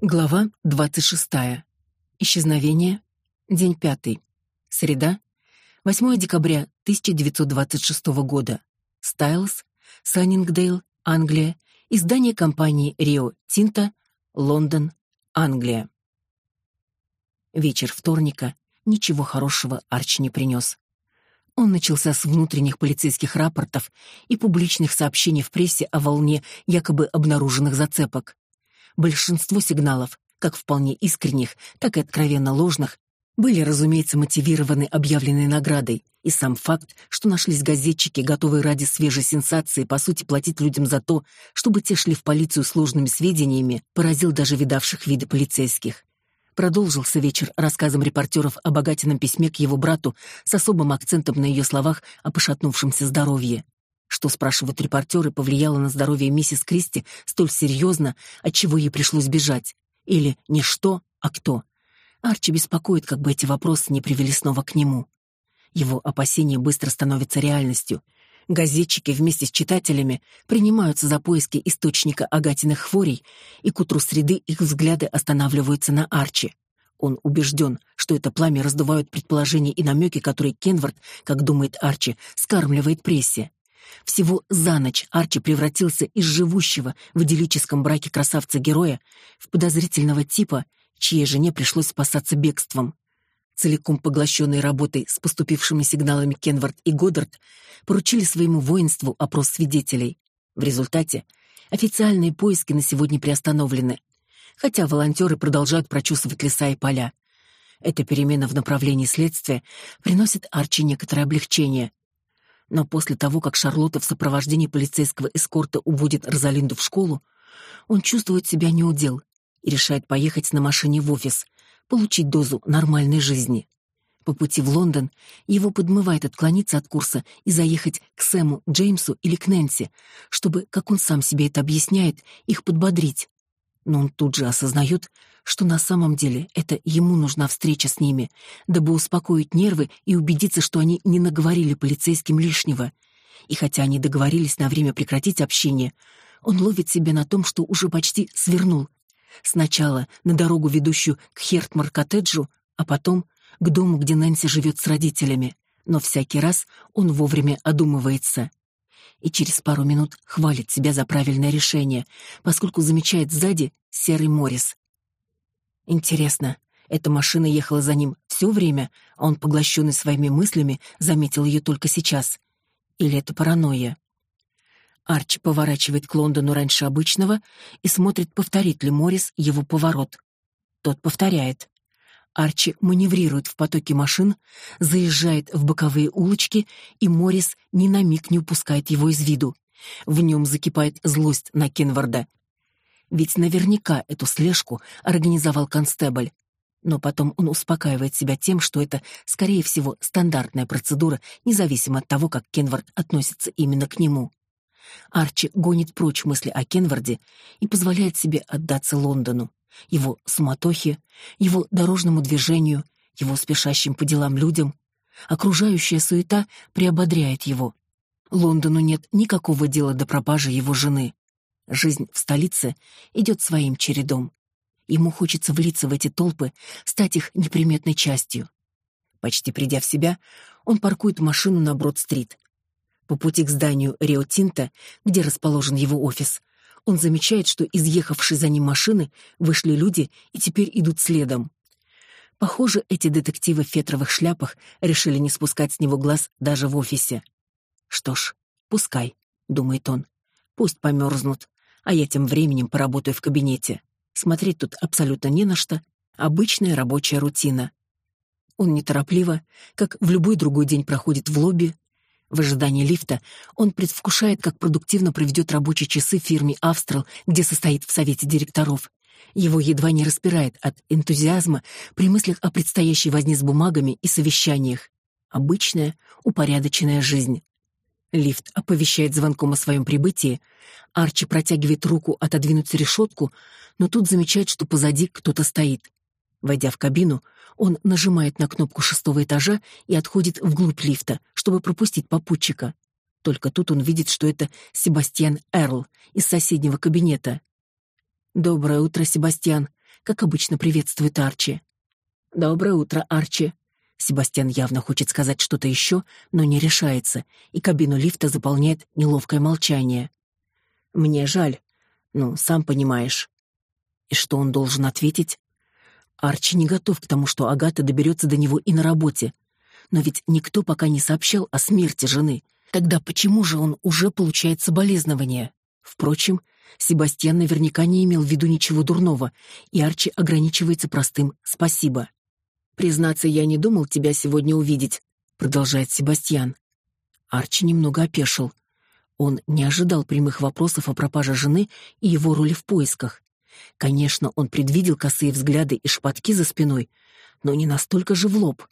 Глава 26. Исчезновение. День пятый. Среда. 8 декабря 1926 года. Стайлс, Саннингдейл, Англия. Издание компании Рио Тинта, Лондон, Англия. Вечер вторника ничего хорошего Арчи не принес. Он начался с внутренних полицейских рапортов и публичных сообщений в прессе о волне якобы обнаруженных зацепок. Большинство сигналов, как вполне искренних, так и откровенно ложных, были, разумеется, мотивированы объявленной наградой, и сам факт, что нашлись газетчики, готовые ради свежей сенсации, по сути, платить людям за то, чтобы те шли в полицию с ложными сведениями, поразил даже видавших виды полицейских. Продолжился вечер рассказом репортеров о богатином письме к его брату с особым акцентом на ее словах о пошатнувшемся здоровье. Что, спрашивают репортеры, повлияло на здоровье миссис Кристи столь серьезно, от чего ей пришлось бежать? Или не что, а кто? Арчи беспокоит, как бы эти вопросы не привели снова к нему. Его опасения быстро становятся реальностью. Газетчики вместе с читателями принимаются за поиски источника агатиных хворей, и к утру среды их взгляды останавливаются на Арчи. Он убежден, что это пламя раздувают предположения и намеки, которые Кенвард, как думает Арчи, скармливает прессе. Всего за ночь Арчи превратился из живущего в идиллическом браке красавца-героя в подозрительного типа, чьей жене пришлось спасаться бегством. Целиком поглощенные работой с поступившими сигналами Кенвард и Годдард поручили своему воинству опрос свидетелей. В результате официальные поиски на сегодня приостановлены, хотя волонтеры продолжают прочесывать леса и поля. Эта перемена в направлении следствия приносит Арчи некоторое облегчение. Но после того, как Шарлотта в сопровождении полицейского эскорта уводит Розалинду в школу, он чувствует себя неудел и решает поехать на машине в офис, получить дозу нормальной жизни. По пути в Лондон его подмывает отклониться от курса и заехать к Сэму, Джеймсу или к Нэнси, чтобы, как он сам себе это объясняет, их подбодрить. Но он тут же осознает, что на самом деле это ему нужна встреча с ними, дабы успокоить нервы и убедиться, что они не наговорили полицейским лишнего. И хотя они договорились на время прекратить общение, он ловит себя на том, что уже почти свернул. Сначала на дорогу, ведущую к Хертмар-коттеджу, а потом к дому, где Нэнси живет с родителями. Но всякий раз он вовремя одумывается и через пару минут хвалит себя за правильное решение, поскольку замечает сзади серый Моррис. Интересно, эта машина ехала за ним все время, а он, поглощенный своими мыслями, заметил ее только сейчас. Или это паранойя? Арчи поворачивает к Лондону раньше обычного и смотрит, повторит ли Моррис его поворот. Тот повторяет. Арчи маневрирует в потоке машин, заезжает в боковые улочки, и Моррис ни на миг не упускает его из виду. В нем закипает злость на Кенварда. Ведь наверняка эту слежку организовал констебль. Но потом он успокаивает себя тем, что это, скорее всего, стандартная процедура, независимо от того, как Кенвард относится именно к нему. Арчи гонит прочь мысли о Кенварде и позволяет себе отдаться Лондону, его суматохе, его дорожному движению, его спешащим по делам людям. Окружающая суета приободряет его. Лондону нет никакого дела до пропажи его жены. Жизнь в столице идет своим чередом. Ему хочется влиться в эти толпы, стать их неприметной частью. Почти придя в себя, он паркует машину на Брод-стрит. По пути к зданию Рио Тинта, где расположен его офис, он замечает, что из ехавшей за ним машины вышли люди и теперь идут следом. Похоже, эти детективы в фетровых шляпах решили не спускать с него глаз даже в офисе. Что ж, пускай, думает он. Пусть померзнут, а я тем временем поработаю в кабинете. Смотреть тут абсолютно не на что, обычная рабочая рутина. Он неторопливо, как в любой другой день проходит в лобби. В ожидании лифта он предвкушает, как продуктивно проведет рабочие часы в фирме «Австрал», где состоит в совете директоров. Его едва не распирает от энтузиазма при мыслях о предстоящей возне с бумагами и совещаниях. Обычная, упорядоченная жизнь. Лифт оповещает звонком о своем прибытии. Арчи протягивает руку отодвинуть решетку, но тут замечает, что позади кто-то стоит. Войдя в кабину, Он нажимает на кнопку шестого этажа и отходит вглубь лифта, чтобы пропустить попутчика. Только тут он видит, что это Себастьян Эрл из соседнего кабинета. «Доброе утро, Себастьян», — как обычно приветствует Арчи. «Доброе утро, Арчи». Себастьян явно хочет сказать что-то еще, но не решается, и кабину лифта заполняет неловкое молчание. «Мне жаль. Ну, сам понимаешь». И что он должен ответить? Арчи не готов к тому, что Агата доберется до него и на работе. Но ведь никто пока не сообщал о смерти жены. Тогда почему же он уже получает соболезнования? Впрочем, Себастьян наверняка не имел в виду ничего дурного, и Арчи ограничивается простым «спасибо». «Признаться, я не думал тебя сегодня увидеть», — продолжает Себастьян. Арчи немного опешил. Он не ожидал прямых вопросов о пропаже жены и его роли в поисках. Конечно, он предвидел косые взгляды и шпатки за спиной, но не настолько же в лоб.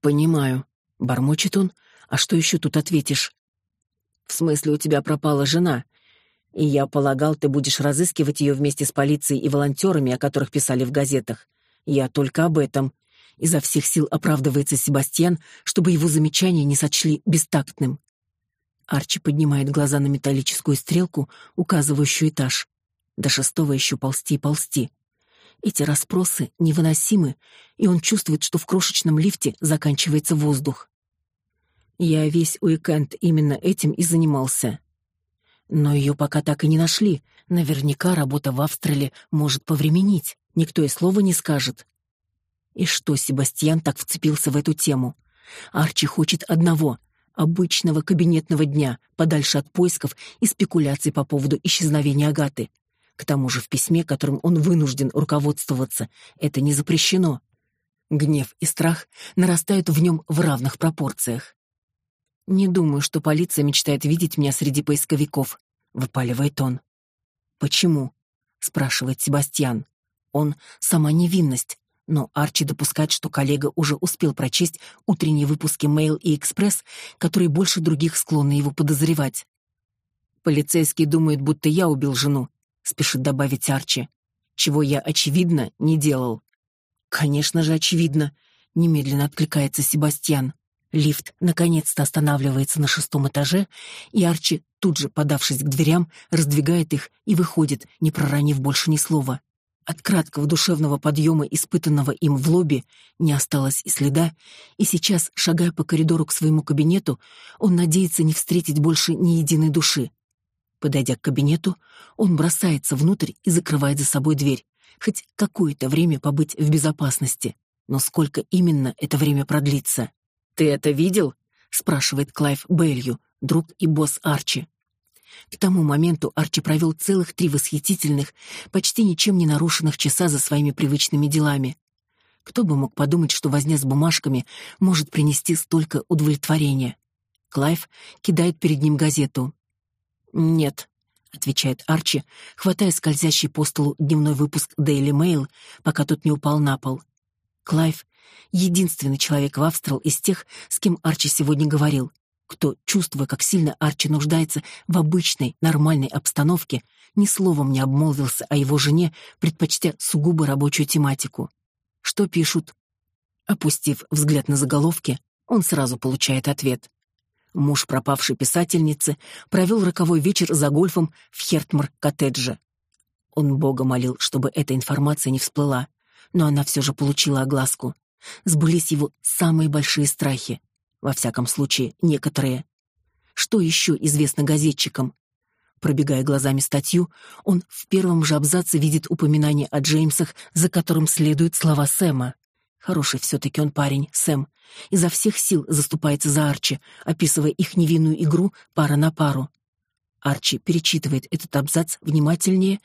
«Понимаю», — бормочет он, — «а что еще тут ответишь?» «В смысле, у тебя пропала жена, и я полагал, ты будешь разыскивать ее вместе с полицией и волонтерами, о которых писали в газетах. Я только об этом». Изо всех сил оправдывается Себастьян, чтобы его замечания не сочли бестактным. Арчи поднимает глаза на металлическую стрелку, указывающую этаж. До шестого еще ползти и ползти. Эти расспросы невыносимы, и он чувствует, что в крошечном лифте заканчивается воздух. Я весь уикенд именно этим и занимался. Но ее пока так и не нашли. Наверняка работа в Австралии может повременить. Никто и слова не скажет. И что Себастьян так вцепился в эту тему? Арчи хочет одного — обычного кабинетного дня, подальше от поисков и спекуляций по поводу исчезновения Агаты. К тому же в письме, которым он вынужден руководствоваться, это не запрещено. Гнев и страх нарастают в нем в равных пропорциях. «Не думаю, что полиция мечтает видеть меня среди поисковиков», — выпаливает он. «Почему?» — спрашивает Себастьян. Он — сама невинность, но Арчи допускает, что коллега уже успел прочесть утренние выпуски «Мейл» и «Экспресс», которые больше других склонны его подозревать. Полицейские думают, будто я убил жену, — спешит добавить Арчи. «Чего я, очевидно, не делал». «Конечно же, очевидно», — немедленно откликается Себастьян. Лифт наконец-то останавливается на шестом этаже, и Арчи, тут же подавшись к дверям, раздвигает их и выходит, не проронив больше ни слова. От краткого душевного подъема, испытанного им в лобби, не осталось и следа, и сейчас, шагая по коридору к своему кабинету, он надеется не встретить больше ни единой души. Подойдя к кабинету, он бросается внутрь и закрывает за собой дверь. Хоть какое-то время побыть в безопасности. Но сколько именно это время продлится? «Ты это видел?» — спрашивает Клайв Белью, друг и босс Арчи. К тому моменту Арчи провел целых три восхитительных, почти ничем не нарушенных часа за своими привычными делами. Кто бы мог подумать, что возня с бумажками может принести столько удовлетворения? Клайв кидает перед ним газету. «Нет», — отвечает Арчи, хватая скользящий по столу дневной выпуск Daily Mail, пока тот не упал на пол. Клайв — единственный человек в Австрал из тех, с кем Арчи сегодня говорил, кто, чувствуя, как сильно Арчи нуждается в обычной, нормальной обстановке, ни словом не обмолвился о его жене, предпочтя сугубо рабочую тематику. Что пишут? Опустив взгляд на заголовки, он сразу получает ответ. Муж пропавшей писательницы провел роковой вечер за гольфом в Хертмар-коттедже. Он Бога молил, чтобы эта информация не всплыла, но она все же получила огласку. Сбылись его самые большие страхи. Во всяком случае, некоторые. Что еще известно газетчикам? Пробегая глазами статью, он в первом же абзаце видит упоминание о Джеймсах, за которым следуют слова Сэма. Хороший все-таки он парень, Сэм. Изо всех сил заступается за Арчи, описывая их невинную игру пара на пару. Арчи перечитывает этот абзац внимательнее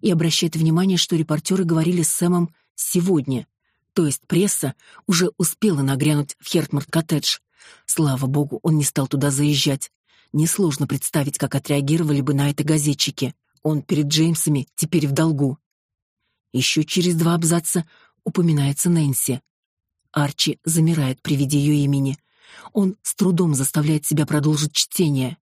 и обращает внимание, что репортеры говорили с Сэмом сегодня. То есть пресса уже успела нагрянуть в Хертмарт-коттедж. Слава богу, он не стал туда заезжать. Несложно представить, как отреагировали бы на это газетчики. Он перед Джеймсами теперь в долгу. Еще через два абзаца упоминается Нэнси. Арчи замирает при виде ее имени. Он с трудом заставляет себя продолжить чтение.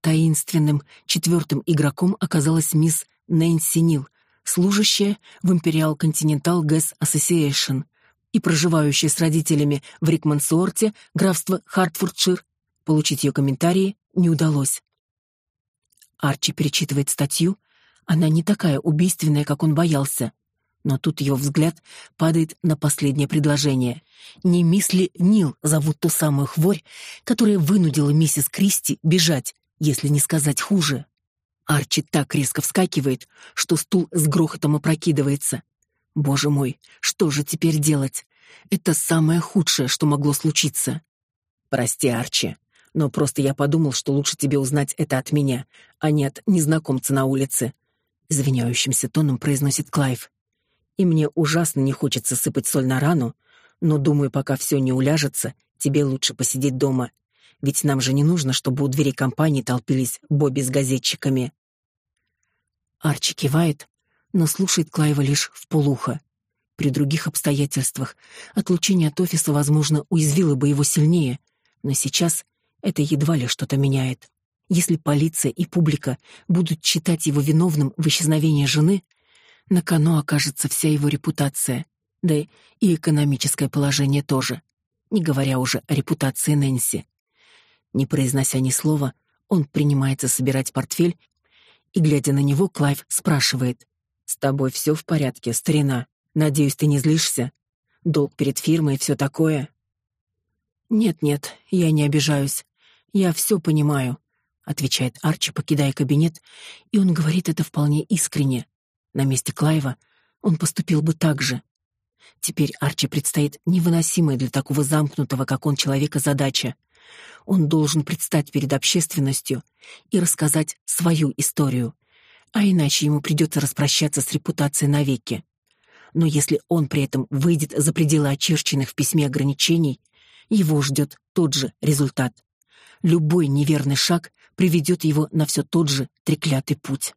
Таинственным четвертым игроком оказалась мисс Нэнси Нил, служащая в Imperial Continental Gas Association. и проживающая с родителями в Рикмансуорте, графство Хартфордшир, получить ее комментарии не удалось. Арчи перечитывает статью, она не такая убийственная, как он боялся. Но тут его взгляд падает на последнее предложение. Не мисли Нил зовут ту самую хворь, которая вынудила миссис Кристи бежать, если не сказать хуже. Арчи так резко вскакивает, что стул с грохотом опрокидывается. Боже мой, что же теперь делать? Это самое худшее, что могло случиться. Прости, Арчи, но просто я подумал, что лучше тебе узнать это от меня, а не от незнакомца на улице, извиняющимся тоном произносит Клайв. И мне ужасно не хочется сыпать соль на рану, но думаю, пока все не уляжется, тебе лучше посидеть дома. Ведь нам же не нужно, чтобы у двери компании толпились Бобби с газетчиками. Арчи кивает, но слушает Клайва лишь в полухо. При других обстоятельствах отлучение от офиса, возможно, уязвило бы его сильнее, но сейчас это едва ли что-то меняет. Если полиция и публика будут считать его виновным в исчезновении жены, на кону окажется вся его репутация, да и экономическое положение тоже, не говоря уже о репутации Нэнси. Не произнося ни слова, он принимается собирать портфель, и, глядя на него, Клайв спрашивает. «С тобой все в порядке, старина? Надеюсь, ты не злишься? Долг перед фирмой и все такое?» «Нет-нет, я не обижаюсь. Я все понимаю отвечает Арчи, покидая кабинет, и он говорит это вполне искренне. На месте Клайва он поступил бы так же. Теперь Арчи предстоит невыносимая для такого замкнутого, как он, человека задача. Он должен предстать перед общественностью и рассказать свою историю, а иначе ему придется распрощаться с репутацией навеки. Но если он при этом выйдет за пределы очерченных в письме ограничений, его ждет тот же результат. Любой неверный шаг приведет его на все тот же треклятый путь.